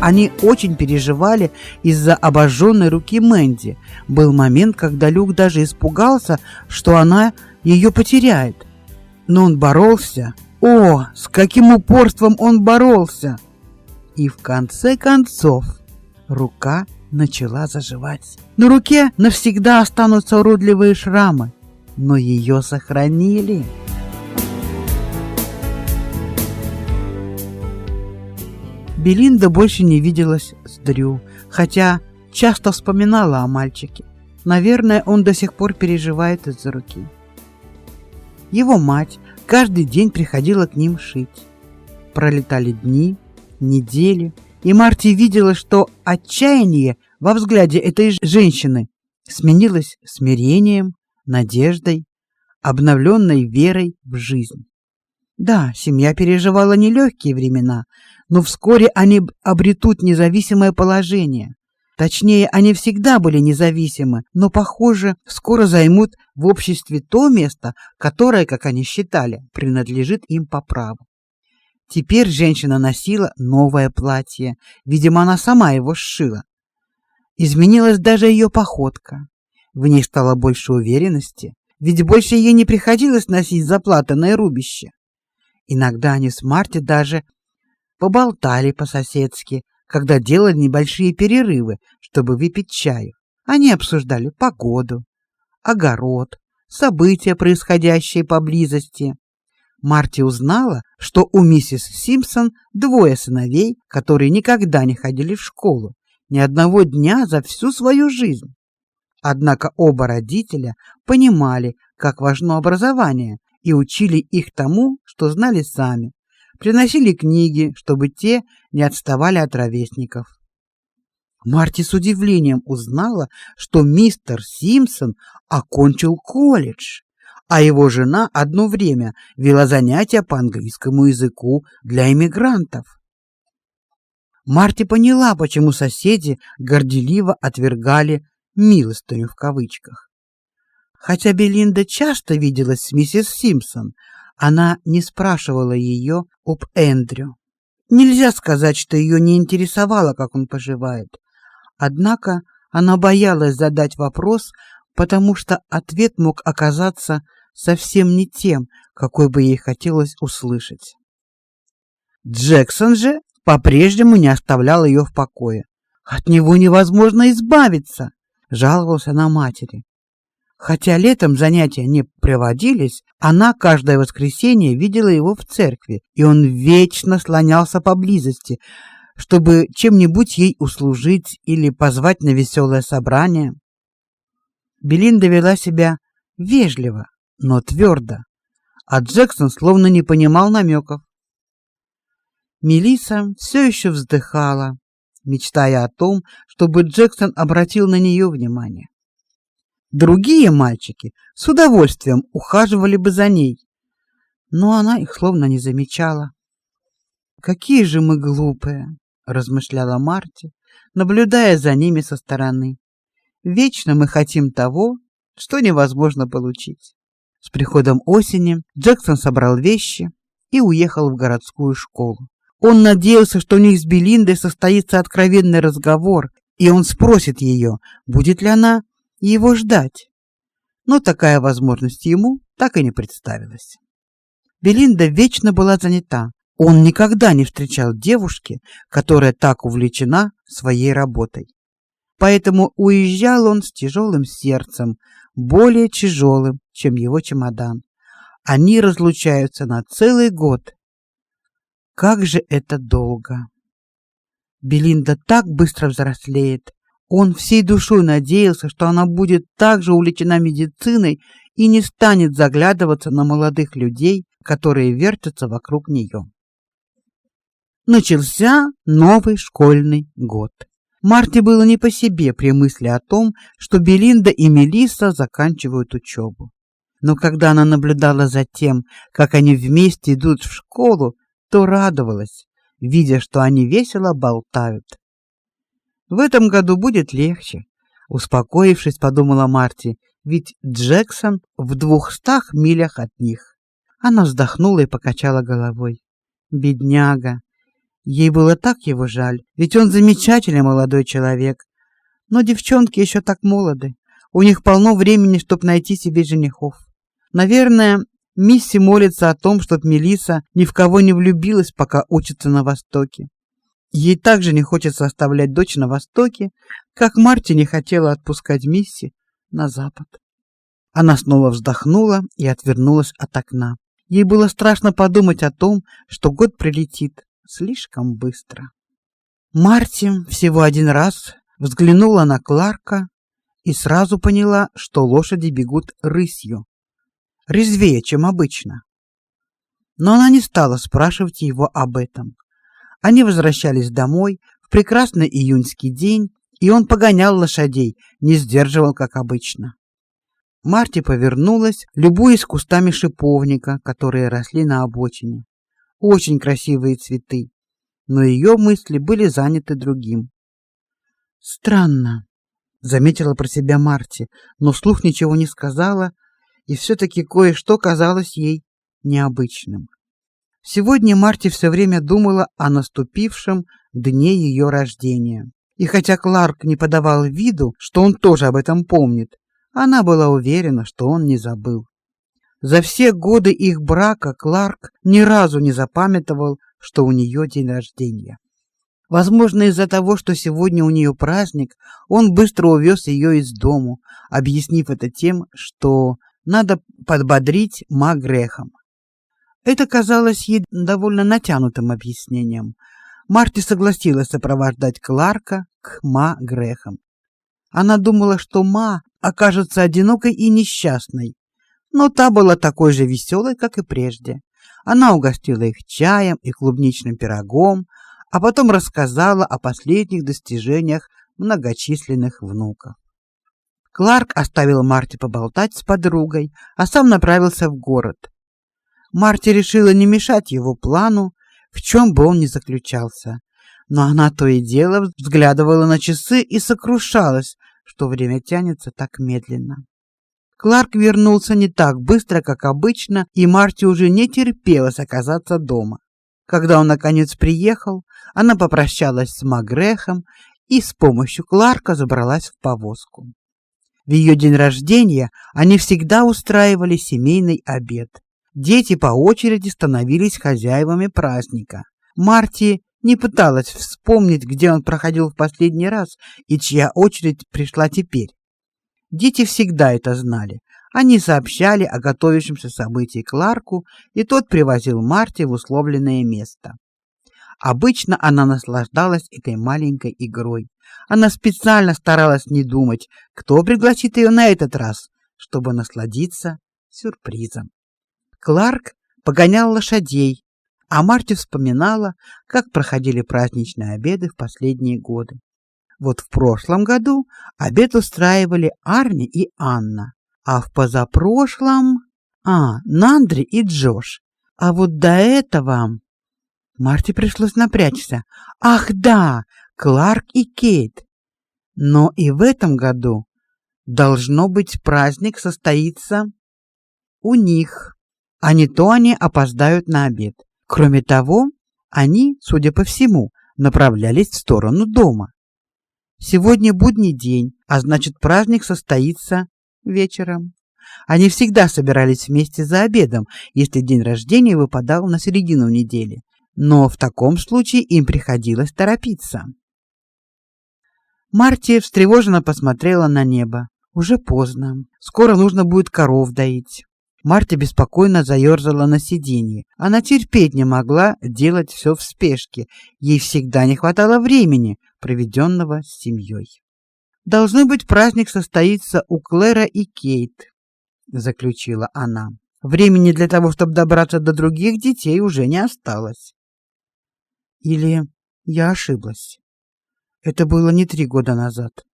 Они очень переживали из-за обожженной руки Мэнди. Был момент, когда Люк даже испугался, что она ее потеряет. Но он боролся. О, с каким упорством он боролся! И в конце концов рука начала заживать. На руке навсегда останутся уродливые шрамы, но ее сохранили. Белинда больше не виделась с Дрю, хотя часто вспоминала о мальчике. Наверное, он до сих пор переживает из-за руки. Его мать каждый день приходила к ним шить. Пролетали дни, недели, и Марти видела, что отчаяние во взгляде этой женщины сменилось смирением, надеждой, обновленной верой в жизнь. Да, семья переживала нелегкие времена, но вскоре они обретут независимое положение. Точнее, они всегда были независимы, но, похоже, скоро займут в обществе то место, которое, как они считали, принадлежит им по праву. Теперь женщина носила новое платье, видимо, она сама его сшила. Изменилась даже ее походка. В ней стало больше уверенности, ведь больше ей не приходилось носить заплатанное рубище. Иногда они с Марти даже поболтали по-соседски, когда делали небольшие перерывы, чтобы выпить чаю. Они обсуждали погоду, огород, события, происходящие поблизости. Марти узнала, что у миссис Симпсон двое сыновей, которые никогда не ходили в школу, ни одного дня за всю свою жизнь. Однако оба родителя понимали, как важно образование, и учили их тому, что знали сами. Приносили книги, чтобы те не отставали от ровесников. Марти с удивлением узнала, что мистер Симпсон окончил колледж, а его жена одно время вела занятия по английскому языку для иммигрантов. Марти поняла, почему соседи горделиво отвергали милостыню в кавычках. Хотя Белинда часто виделась с миссис Симпсон, она не спрашивала ее об Эндрю. Нельзя сказать, что ее не интересовало, как он поживает. Однако она боялась задать вопрос, потому что ответ мог оказаться совсем не тем, какой бы ей хотелось услышать. Джексон же по-прежнему не оставлял ее в покое. От него невозможно избавиться, жаловался на матери. Хотя летом занятия не проводились, она каждое воскресенье видела его в церкви, и он вечно слонялся поблизости, чтобы чем-нибудь ей услужить или позвать на веселое собрание. Белинда вела себя вежливо, но твердо, а Джексон словно не понимал намеков. Мелиса все еще вздыхала, мечтая о том, чтобы Джексон обратил на нее внимание. Другие мальчики с удовольствием ухаживали бы за ней, но она их словно не замечала. Какие же мы глупые, размышляла Марти, наблюдая за ними со стороны. Вечно мы хотим того, что невозможно получить. С приходом осени Джексон собрал вещи и уехал в городскую школу. Он надеялся, что у них с Белиндой состоится откровенный разговор, и он спросит ее, будет ли она его ждать. Но такая возможность ему так и не представилась. Белинда вечно была занята. Он никогда не встречал девушки, которая так увлечена своей работой. Поэтому уезжал он с тяжелым сердцем, более тяжелым, чем его чемодан. Они разлучаются на целый год. Как же это долго. Белинда так быстро взрослеет, он всей душой надеялся, что она будет так же увлечена медициной и не станет заглядываться на молодых людей, которые вертятся вокруг нее. Начался новый школьный год. Марте было не по себе при мысли о том, что Белинда и Мелисса заканчивают учебу. Но когда она наблюдала за тем, как они вместе идут в школу, то радовалась, видя, что они весело болтают. В этом году будет легче, успокоившись, подумала Марти, ведь Джексон в двухстах милях от них. Она вздохнула и покачала головой. Бедняга. Ей было так его жаль, ведь он замечательный молодой человек. Но девчонки еще так молоды. У них полно времени, чтобы найти себе женихов. Наверное, Мисси молится о том, чтобы Мелиса ни в кого не влюбилась, пока учится на Востоке. Ей также не хочется оставлять дочь на Востоке, как Марти не хотела отпускать Мисси на Запад. Она снова вздохнула и отвернулась от окна. Ей было страшно подумать о том, что год прилетит слишком быстро. Марти всего один раз взглянула на Кларка и сразу поняла, что лошади бегут рысью, резвее, чем обычно. Но она не стала спрашивать его об этом. Они возвращались домой в прекрасный июньский день, и он погонял лошадей, не сдерживал, как обычно. Марти повернулась, любуясь кустами шиповника, которые росли на обочине. Очень красивые цветы, но ее мысли были заняты другим. Странно, заметила про себя Марти, но вслух ничего не сказала, и все таки кое-что казалось ей необычным. Сегодня Марти все время думала о наступившем дне ее рождения. И хотя Кларк не подавал виду, что он тоже об этом помнит, она была уверена, что он не забыл. За все годы их брака Кларк ни разу не запамятовал, что у нее день рождения. Возможно, из-за того, что сегодня у нее праздник, он быстро увез ее из дому, объяснив это тем, что надо подбодрить ма грехом. Это казалось ей довольно натянутым объяснением. Марти согласилась сопровождать Кларка к ма грехам. Она думала, что ма окажется одинокой и несчастной, но та была такой же веселой, как и прежде. Она угостила их чаем и клубничным пирогом, а потом рассказала о последних достижениях многочисленных внуков. Кларк оставил Марти поболтать с подругой, а сам направился в город. Марти решила не мешать его плану, в чем бы он ни заключался. Но она то и дело взглядывала на часы и сокрушалась, что время тянется так медленно. Кларк вернулся не так быстро, как обычно, и Марти уже не терпелось оказаться дома. Когда он наконец приехал, она попрощалась с Магрехом и с помощью Кларка забралась в повозку. В ее день рождения они всегда устраивали семейный обед. Дети по очереди становились хозяевами праздника. Марти не пыталась вспомнить, где он проходил в последний раз и чья очередь пришла теперь. Дети всегда это знали. Они сообщали о готовящемся событии Кларку, и тот привозил Марти в условленное место. Обычно она наслаждалась этой маленькой игрой. Она специально старалась не думать, кто пригласит ее на этот раз, чтобы насладиться сюрпризом. Кларк погонял лошадей, а Марти вспоминала, как проходили праздничные обеды в последние годы. Вот в прошлом году обед устраивали Арни и Анна, а в позапрошлом а, Нандри и Джош. А вот до этого Марти пришлось напрячься. Ах, да, Кларк и Кейт. Но и в этом году должно быть праздник состоится у них, а не то они опоздают на обед. Кроме того, они, судя по всему, направлялись в сторону дома. Сегодня будний день, а значит, праздник состоится вечером. Они всегда собирались вместе за обедом, если день рождения выпадал на середину недели, но в таком случае им приходилось торопиться. Марти встревоженно посмотрела на небо. Уже поздно. Скоро нужно будет коров доить. Марта беспокойно заерзала на сиденье. Она терпеть не могла делать все в спешке. Ей всегда не хватало времени, проведенного с семьей. Должно быть, праздник состоится у Клэра и Кейт, заключила она. Времени для того, чтобы добраться до других детей, уже не осталось. Или я ошиблась? Это было не три года назад.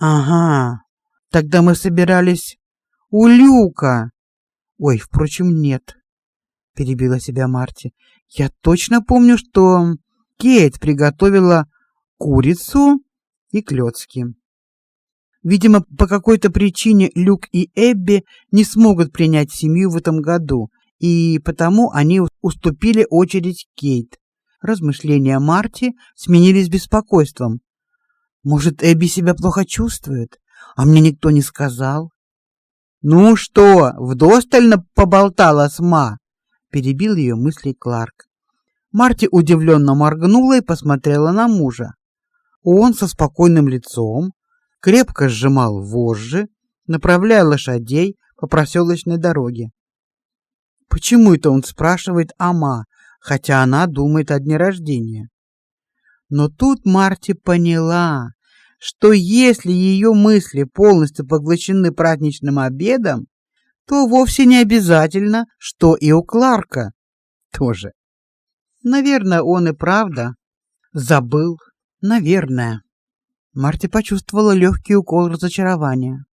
Ага. Тогда мы собирались у Люка. Ой, впрочем, нет. Перебила себя Марти. Я точно помню, что Кейт приготовила курицу и клёцки. Видимо, по какой-то причине Люк и Эбби не смогут принять семью в этом году, и потому они уступили очередь Кейт. Размышления Марти сменились беспокойством. Может, Эбби себя плохо чувствует, а мне никто не сказал? Ну что, вдостально поболтала с Ма, перебил ее мысли Кларк. Марти удивленно моргнула и посмотрела на мужа. Он со спокойным лицом крепко сжимал вожжи, направляя лошадей по проселочной дороге. Почему это он спрашивает Ама, хотя она думает о дне рождения? Но тут Марти поняла, что если ее мысли полностью поглощены праздничным обедом, то вовсе не обязательно, что и у Кларка тоже. Наверное, он и правда забыл, наверное. Марти почувствовала легкий укол разочарования.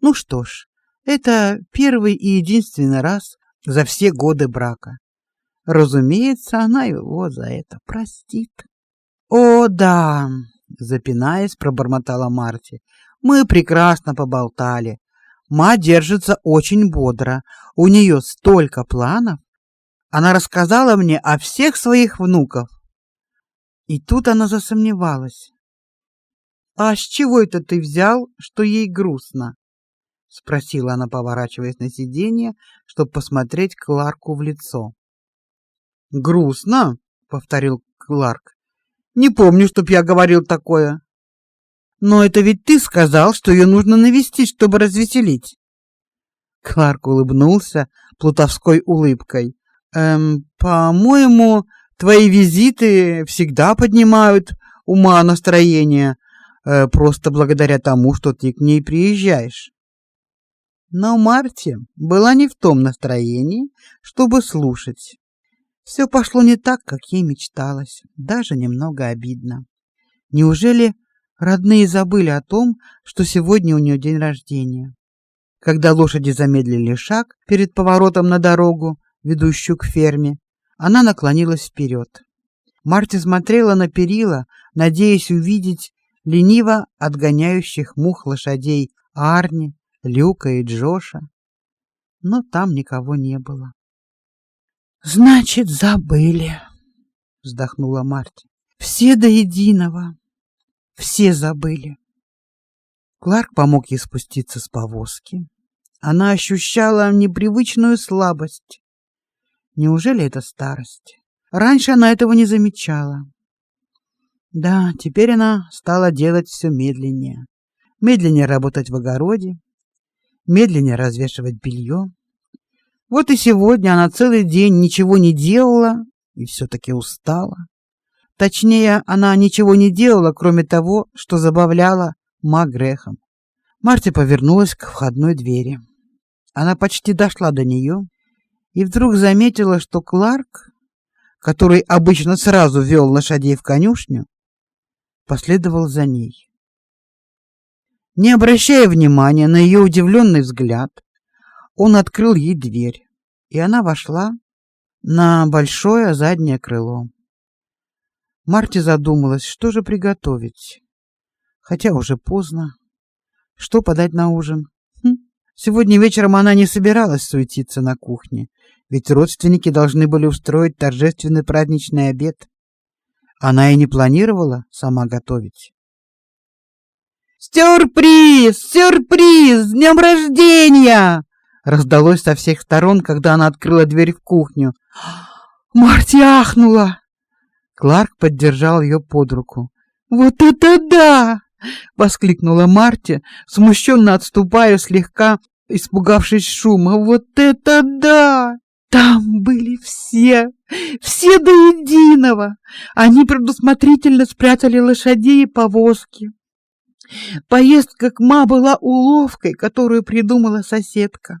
Ну что ж, это первый и единственный раз за все годы брака. Разумеется, она его за это простит. О, да, запинаясь, пробормотала Марти. Мы прекрасно поболтали. Ма держится очень бодро. У нее столько планов. Она рассказала мне о всех своих внуков. И тут она засомневалась. А с чего это ты взял, что ей грустно? спросила она, поворачиваясь на сиденье, чтобы посмотреть Кларку в лицо. Грустно, повторил Кларк. Не помню, чтоб я говорил такое. Но это ведь ты сказал, что ее нужно навестить, чтобы развеселить. Кларк улыбнулся плутовской улыбкой. Эм, по-моему, твои визиты всегда поднимают ума настроение, э, просто благодаря тому, что ты к ней приезжаешь. Но Марти была не в том настроении, чтобы слушать. Все пошло не так, как ей мечталось, даже немного обидно. Неужели родные забыли о том, что сегодня у нее день рождения? Когда лошади замедлили шаг перед поворотом на дорогу, ведущую к ферме, она наклонилась вперед. Марти смотрела на перила, надеясь увидеть лениво отгоняющих мух лошадей Арни, Люка и Джоша, но там никого не было. Значит, забыли, вздохнула Марти. Все до единого. Все забыли. Кларк помог ей спуститься с повозки. Она ощущала непривычную слабость. Неужели это старость? Раньше она этого не замечала. Да, теперь она стала делать все медленнее. Медленнее работать в огороде, медленнее развешивать белье. Вот и сегодня она целый день ничего не делала и все таки устала. Точнее, она ничего не делала, кроме того, что забавляла ма грехом. Марти повернулась к входной двери. Она почти дошла до нее и вдруг заметила, что Кларк, который обычно сразу вел лошадей в конюшню, последовал за ней. Не обращая внимания на ее удивленный взгляд, он открыл ей дверь, и она вошла на большое заднее крыло. Марти задумалась, что же приготовить. Хотя уже поздно. Что подать на ужин? Хм. Сегодня вечером она не собиралась суетиться на кухне, ведь родственники должны были устроить торжественный праздничный обед. Она и не планировала сама готовить. «Сюрприз! Сюрприз! С днем рождения!» Раздалось со всех сторон, когда она открыла дверь в кухню. Марти ахнула. Кларк поддержал ее под руку. «Вот это да!» — воскликнула Марти, смущенно отступая, слегка испугавшись шума. «Вот это да!» Там были все, все до единого. Они предусмотрительно спрятали лошадей и повозки. Поездка к Ма была уловкой, которую придумала соседка.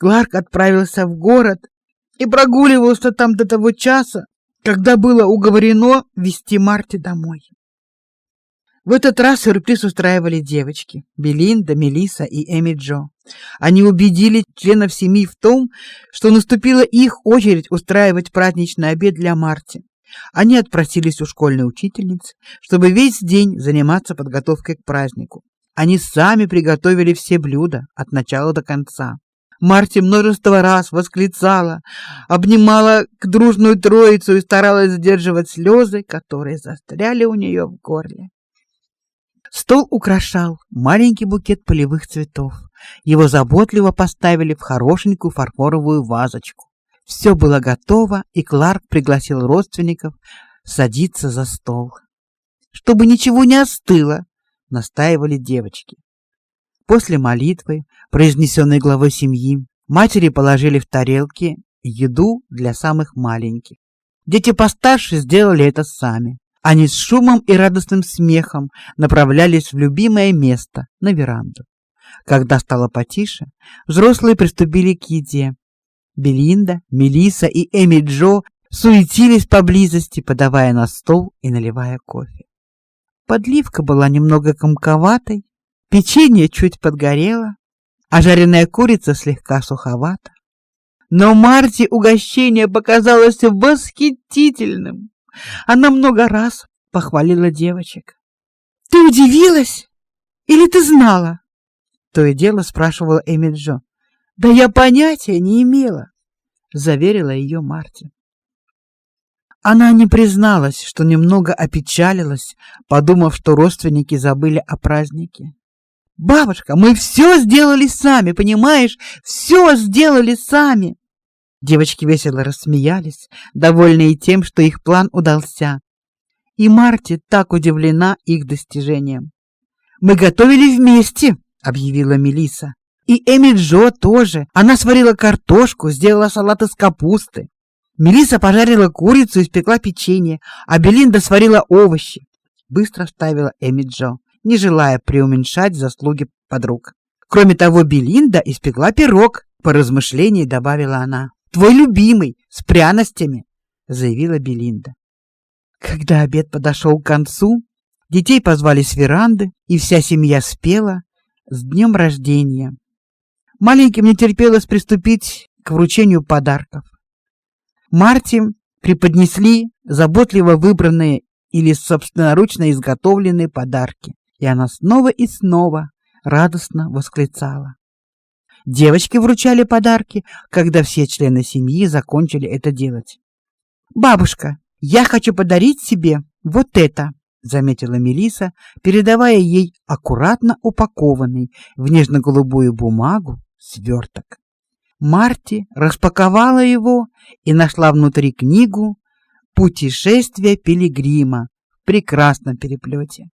Кларк отправился в город и прогуливался там до того часа, когда было уговорено везти Марти домой. В этот раз сюрприз устраивали девочки Белинда, Мелиса и Эми Джо. Они убедили членов семьи в том, что наступила их очередь устраивать праздничный обед для Марти. Они отпросились у школьной учительницы, чтобы весь день заниматься подготовкой к празднику. Они сами приготовили все блюда от начала до конца. Марти множество раз восклицала, обнимала к дружную троицу и старалась сдерживать слезы, которые застряли у нее в горле. Стол украшал маленький букет полевых цветов. Его заботливо поставили в хорошенькую фарфоровую вазочку. Все было готово, и Кларк пригласил родственников садиться за стол. Чтобы ничего не остыло, настаивали девочки. После молитвы, произнесенной главой семьи, матери положили в тарелки еду для самых маленьких. Дети постарше сделали это сами. Они с шумом и радостным смехом направлялись в любимое место, на веранду. Когда стало потише, взрослые приступили к еде. Белинда, Мелиса и Эми Джо суетились поблизости, подавая на стол и наливая кофе. Подливка была немного комковатой, печенье чуть подгорело, а жареная курица слегка суховата. Но Марти угощение показалось восхитительным. Она много раз похвалила девочек. Ты удивилась или ты знала? То и дело спрашивала Эми Джо. Да я понятия не имела, заверила ее Марти. Она не призналась, что немного опечалилась, подумав, что родственники забыли о празднике. Бабушка, мы все сделали сами, понимаешь? Все сделали сами. Девочки весело рассмеялись, довольные тем, что их план удался. И Марти так удивлена их достижением. Мы готовили вместе, объявила Мелиса. И Эми Джо тоже. Она сварила картошку, сделала салат из капусты. Мелиса пожарила курицу и испекла печенье, а Белинда сварила овощи. Быстро вставила Эми Джо, не желая преуменьшать заслуги подруг. Кроме того, Белинда испекла пирог, по размышлении добавила она. Твой любимый, с пряностями, заявила Белинда. Когда обед подошел к концу, детей позвали с веранды, и вся семья спела с днем рождения. Маленьким не терпелось приступить к вручению подарков. Марти преподнесли заботливо выбранные или собственноручно изготовленные подарки, и она снова и снова радостно восклицала. Девочки вручали подарки, когда все члены семьи закончили это делать. Бабушка, я хочу подарить тебе вот это, заметила Мелиса, передавая ей аккуратно упакованный в нежно-голубую бумагу сверток. Марти распаковала его и нашла внутри книгу Путешествие пилигрима в прекрасном переплете.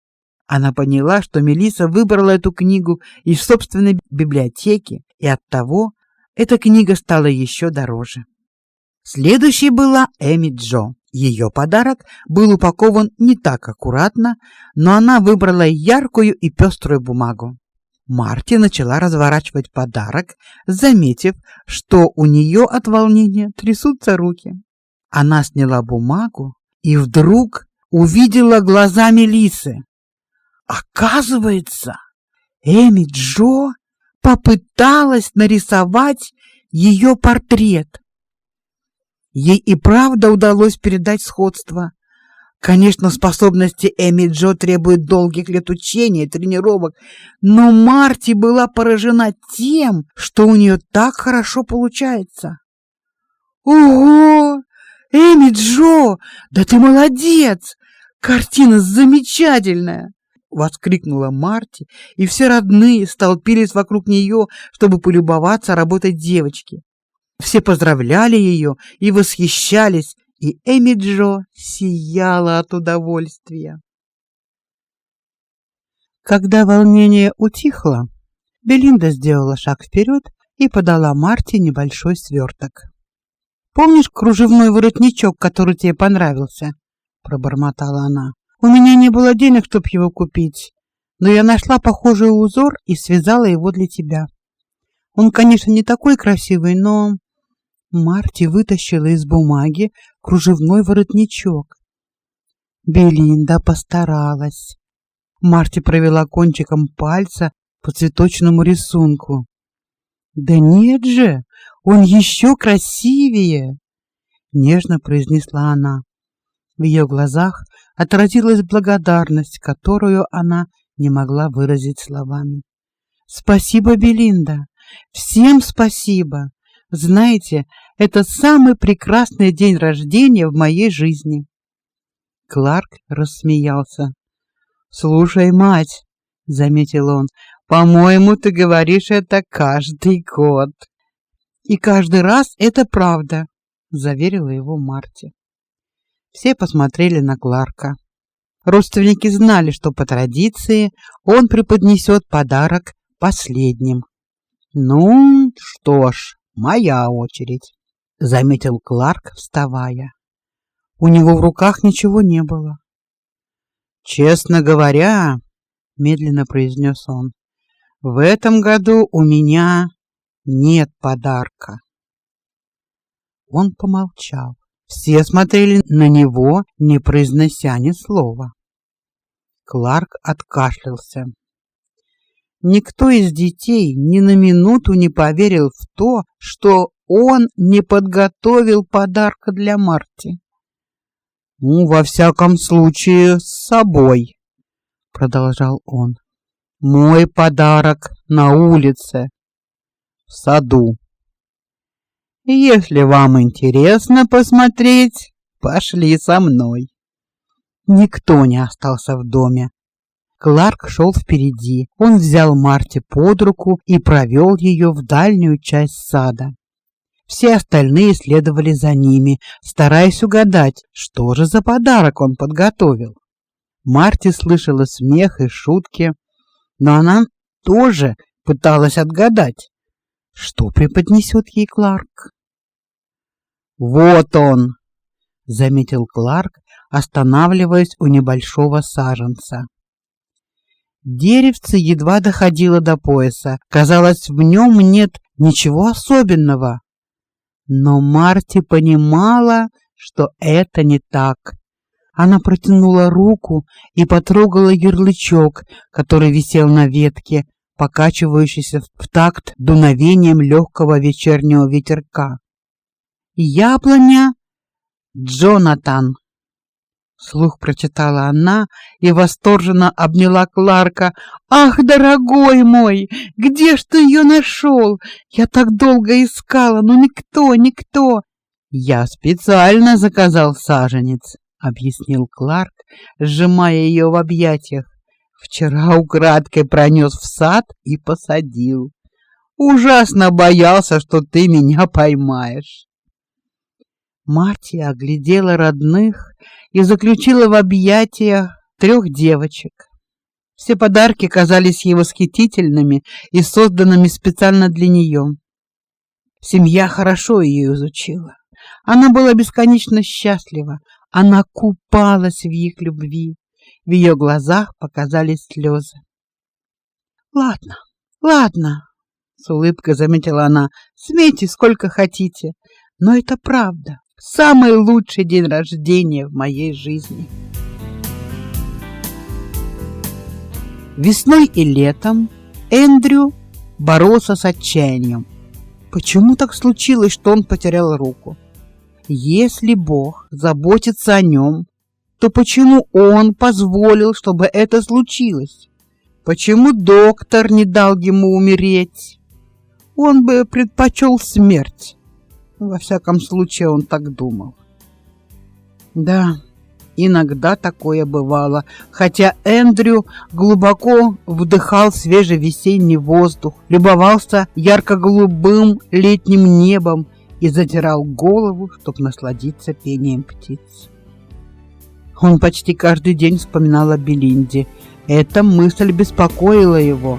Она поняла, что Мелиса выбрала эту книгу из собственной библиотеки, и оттого эта книга стала еще дороже. Следующей была Эми Джо. Ее подарок был упакован не так аккуратно, но она выбрала яркую и пеструю бумагу. Марти начала разворачивать подарок, заметив, что у нее от волнения трясутся руки. Она сняла бумагу и вдруг увидела глаза Мелисы. Оказывается, Эми Джо попыталась нарисовать ее портрет. Ей и правда удалось передать сходство. Конечно, способности Эми Джо требуют долгих лет учения и тренировок, но Марти была поражена тем, что у нее так хорошо получается. Ого! Эми Джо, да ты молодец! Картина замечательная! Воскликнула Марти, и все родные столпились вокруг нее, чтобы полюбоваться работой девочки. Все поздравляли ее и восхищались и Эми Джо сияла от удовольствия. Когда волнение утихло, Белинда сделала шаг вперед и подала Марте небольшой сверток. Помнишь кружевной воротничок, который тебе понравился? пробормотала она. У меня не было денег, чтобы его купить, но я нашла похожий узор и связала его для тебя. Он, конечно, не такой красивый, но Марти вытащила из бумаги кружевной воротничок. Белинда постаралась. Марти провела кончиком пальца по цветочному рисунку. Да нет же, он еще красивее, нежно произнесла она. В ее глазах отразилась благодарность, которую она не могла выразить словами. Спасибо, Белинда. Всем спасибо. Знаете, это самый прекрасный день рождения в моей жизни. Кларк рассмеялся. Слушай, мать, заметил он. По-моему, ты говоришь это каждый год. И каждый раз это правда, заверила его Марти. Все посмотрели на Кларка. Родственники знали, что по традиции он преподнесет подарок последним. Ну, что ж, моя очередь, заметил Кларк, вставая. У него в руках ничего не было. Честно говоря, медленно произнес он, в этом году у меня нет подарка. Он помолчал. Все смотрели на него, не произнося ни слова. Кларк откашлялся. Никто из детей ни на минуту не поверил в то, что он не подготовил подарка для Марти. Ну, во всяком случае, с собой, продолжал он. Мой подарок на улице, в саду. Если вам интересно посмотреть, пошли со мной. Никто не остался в доме. Кларк шел впереди. Он взял Марти под руку и провел ее в дальнюю часть сада. Все остальные следовали за ними, стараясь угадать, что же за подарок он подготовил. Марти слышала смех и шутки, но она тоже пыталась отгадать, что преподнесет ей Кларк. Вот он, заметил Кларк, останавливаясь у небольшого саженца. Деревце едва доходило до пояса. Казалось, в нем нет ничего особенного. Но Марти понимала, что это не так. Она протянула руку и потрогала ярлычок, который висел на ветке, покачивающийся в такт дуновением легкого вечернего ветерка. Яблоня Джонатан. Слух прочитала она и восторженно обняла Кларка. Ах, дорогой мой, где ж ты ее нашел? Я так долго искала, но никто, никто. Я специально заказал саженец, объяснил Кларк, сжимая ее в объятиях. Вчера украдкой пронес в сад и посадил. Ужасно боялся, что ты меня поймаешь. Мартия оглядела родных и заключила в объятия трех девочек. Все подарки казались ей восхитительными и созданными специально для нее. Семья хорошо ее изучила. Она была бесконечно счастлива. Она купалась в их любви. В ее глазах показались слезы. Ладно, ладно, с улыбкой заметила она. Смейте сколько хотите, но это правда самый лучший день рождения в моей жизни. Весной и летом Эндрю боролся с отчаянием. Почему так случилось, что он потерял руку? Если Бог заботится о нем, то почему он позволил, чтобы это случилось? Почему доктор не дал ему умереть? Он бы предпочел смерть. Во всяком случае, он так думал. Да, иногда такое бывало, хотя Эндрю глубоко вдыхал свежий весенний воздух, любовался ярко-голубым летним небом и затирал голову, чтобы насладиться пением птиц. Он почти каждый день вспоминал о Белинде. Эта мысль беспокоила его.